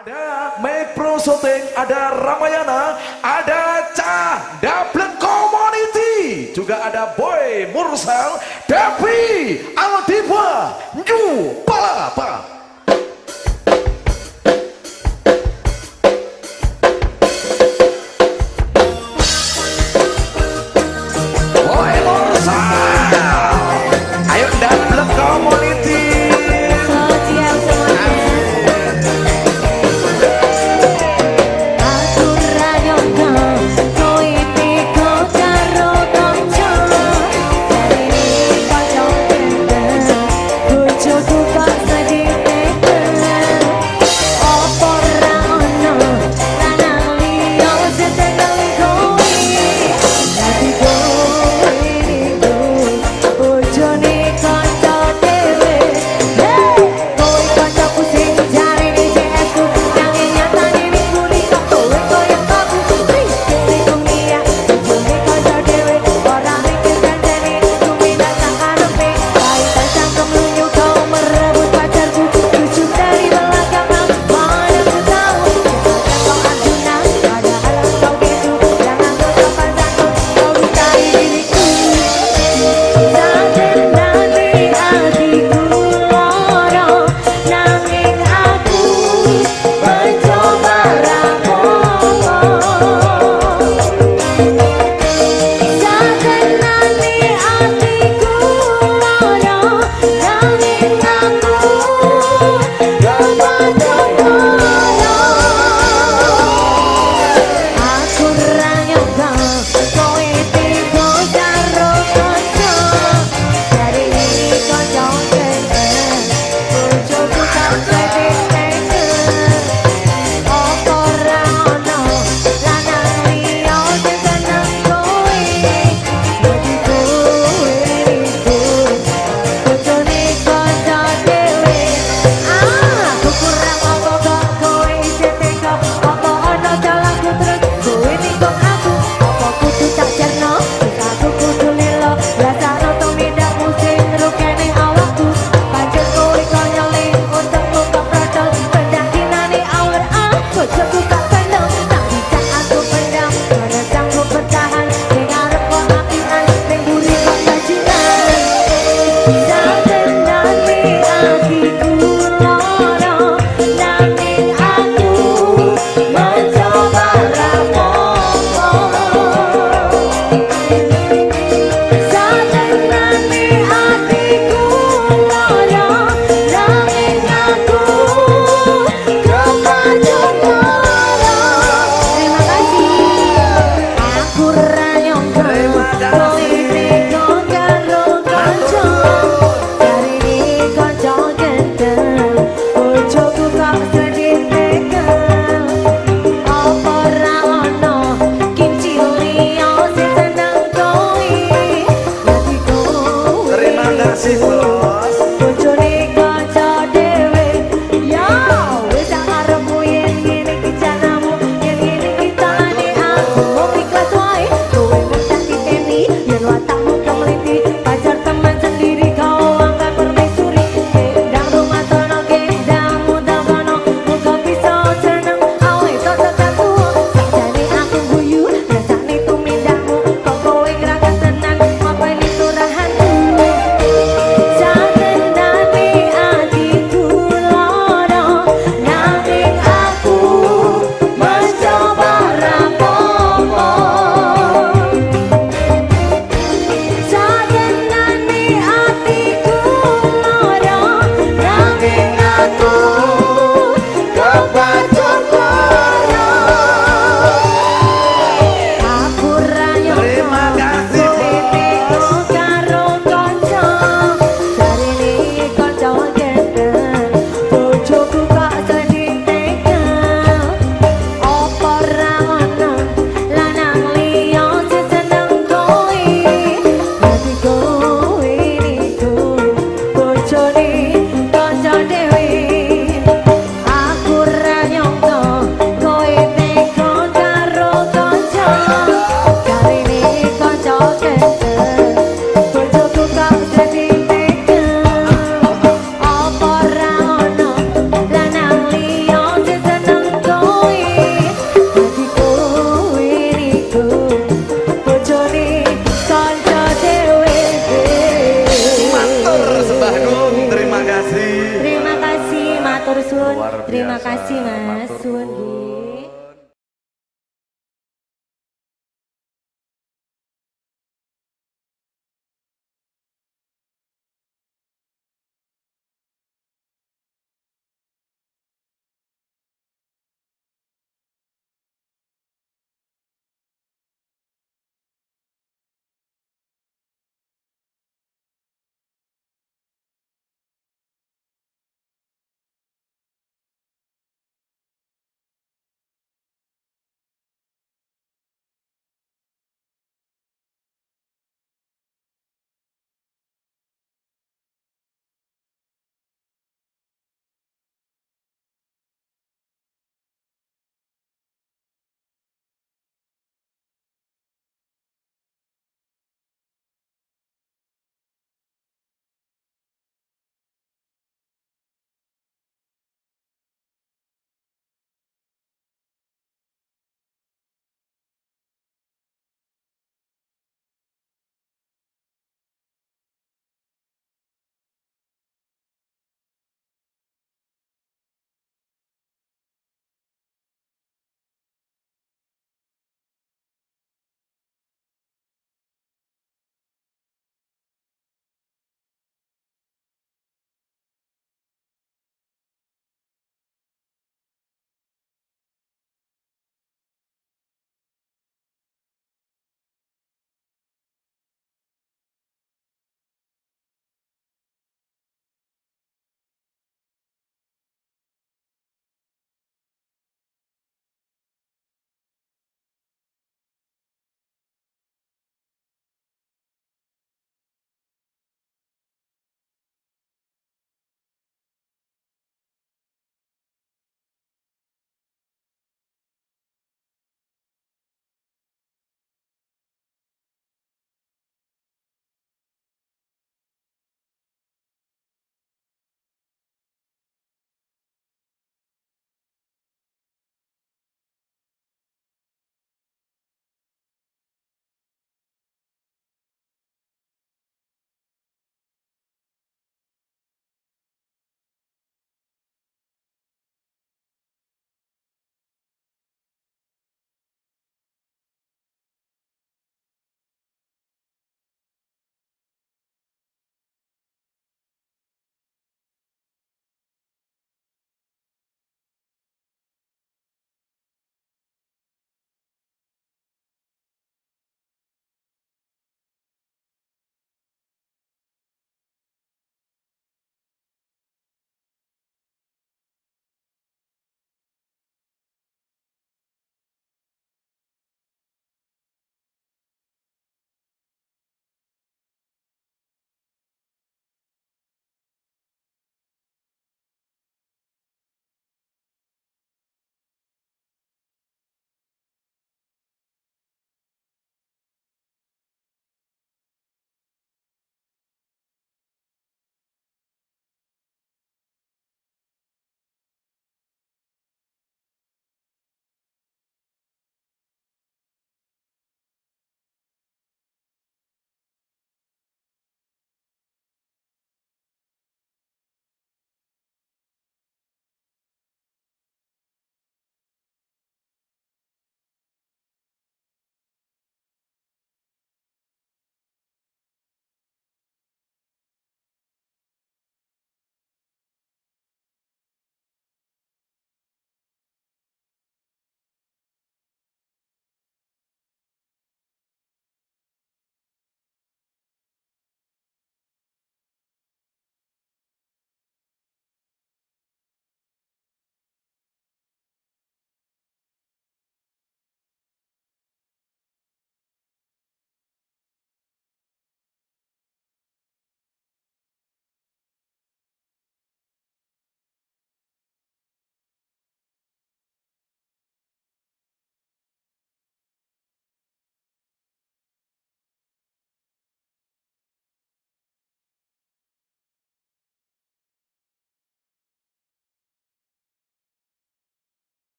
Ada Mepro Shooting, ada Ramayana, ada Cah, Double Community, juga ada Boy Mursal, Devi, Aldiva, New Yeah.